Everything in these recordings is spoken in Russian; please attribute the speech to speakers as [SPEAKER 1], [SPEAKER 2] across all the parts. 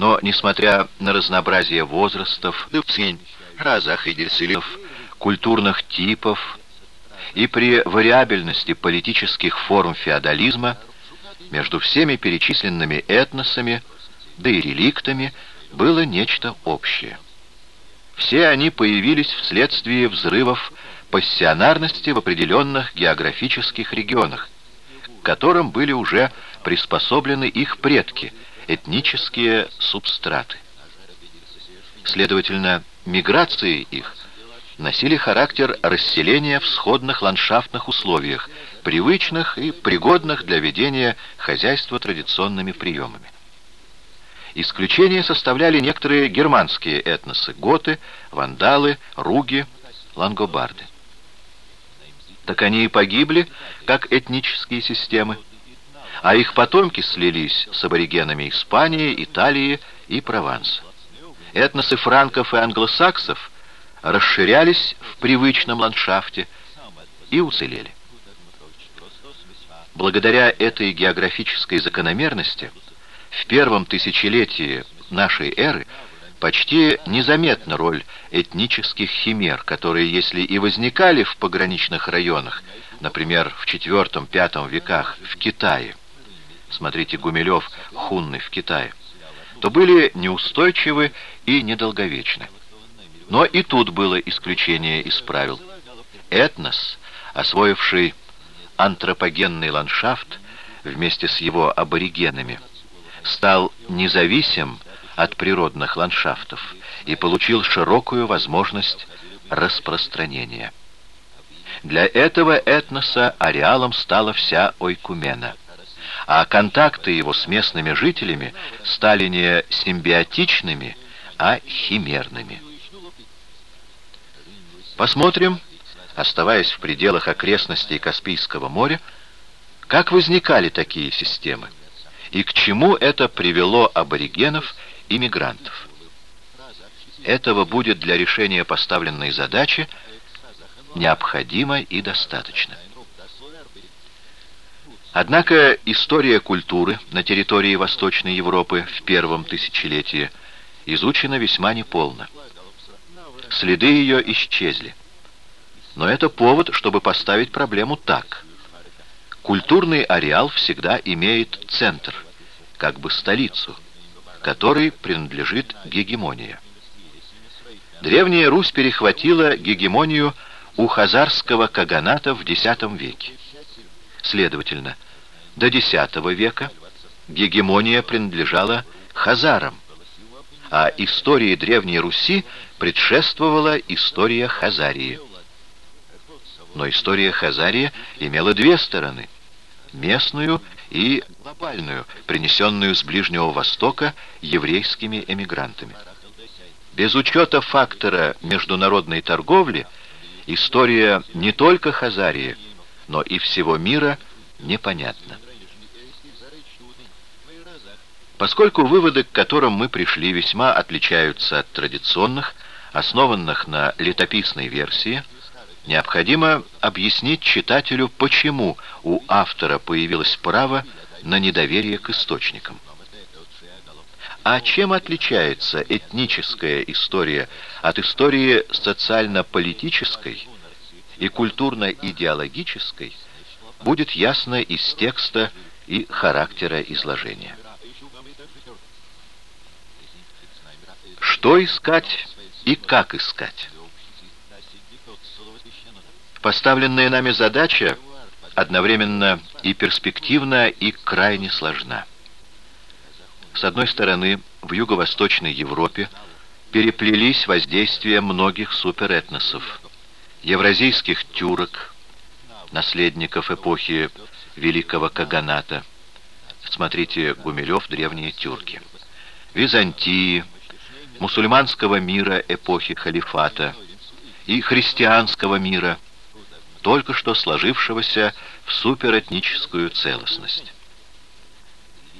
[SPEAKER 1] Но, несмотря на разнообразие возрастов, и культурных типов и при вариабельности политических форм феодализма, между всеми перечисленными этносами, да и реликтами, было нечто общее. Все они появились вследствие взрывов пассионарности в определенных географических регионах, к которым были уже приспособлены их предки, этнические субстраты. Следовательно, миграции их носили характер расселения в сходных ландшафтных условиях, привычных и пригодных для ведения хозяйства традиционными приемами. Исключение составляли некоторые германские этносы – готы, вандалы, руги, лангобарды. Так они и погибли, как этнические системы, а их потомки слились с аборигенами Испании, Италии и Прованса. Этносы франков и англосаксов расширялись в привычном ландшафте и уцелели. Благодаря этой географической закономерности в первом тысячелетии нашей эры почти незаметна роль этнических химер, которые, если и возникали в пограничных районах, например, в IV-V веках в Китае, смотрите Гумилев «Хунны в Китае», то были неустойчивы и недолговечны. Но и тут было исключение из правил. Этнос, освоивший антропогенный ландшафт вместе с его аборигенами, стал независим от природных ландшафтов и получил широкую возможность распространения. Для этого этноса ареалом стала вся Ойкумена, а контакты его с местными жителями стали не симбиотичными, а химерными. Посмотрим, оставаясь в пределах окрестностей Каспийского моря, как возникали такие системы и к чему это привело аборигенов и мигрантов. Этого будет для решения поставленной задачи необходимо и достаточно. Однако история культуры на территории Восточной Европы в первом тысячелетии изучена весьма неполно. Следы ее исчезли. Но это повод, чтобы поставить проблему так. Культурный ареал всегда имеет центр, как бы столицу, которой принадлежит гегемония. Древняя Русь перехватила гегемонию у хазарского каганата в X веке. Следовательно, до X века гегемония принадлежала хазарам, а истории Древней Руси предшествовала история Хазарии. Но история Хазарии имела две стороны – местную и глобальную, принесенную с Ближнего Востока еврейскими эмигрантами. Без учета фактора международной торговли история не только Хазарии, но и всего мира непонятна. Поскольку выводы, к которым мы пришли, весьма отличаются от традиционных, основанных на летописной версии, необходимо объяснить читателю, почему у автора появилось право на недоверие к источникам. А чем отличается этническая история от истории социально-политической и культурно-идеологической, будет ясно из текста и характера изложения. Что искать и как искать? Поставленная нами задача одновременно и перспективна, и крайне сложна. С одной стороны, в юго-восточной Европе переплелись воздействия многих суперэтносов, евразийских тюрок, наследников эпохи Великого Каганата, смотрите Гумилев «Древние тюрки», Византии, мусульманского мира эпохи халифата и христианского мира, только что сложившегося в суперэтническую целостность.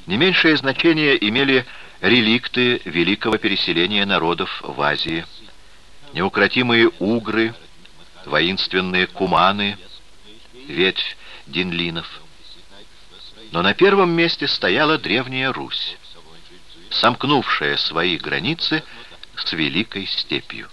[SPEAKER 1] Не меньшее значение имели реликты великого переселения народов в Азии, неукротимые угры, воинственные куманы, ветвь динлинов. Но на первом месте стояла Древняя Русь. сомкнувшая свои границы с великой степью.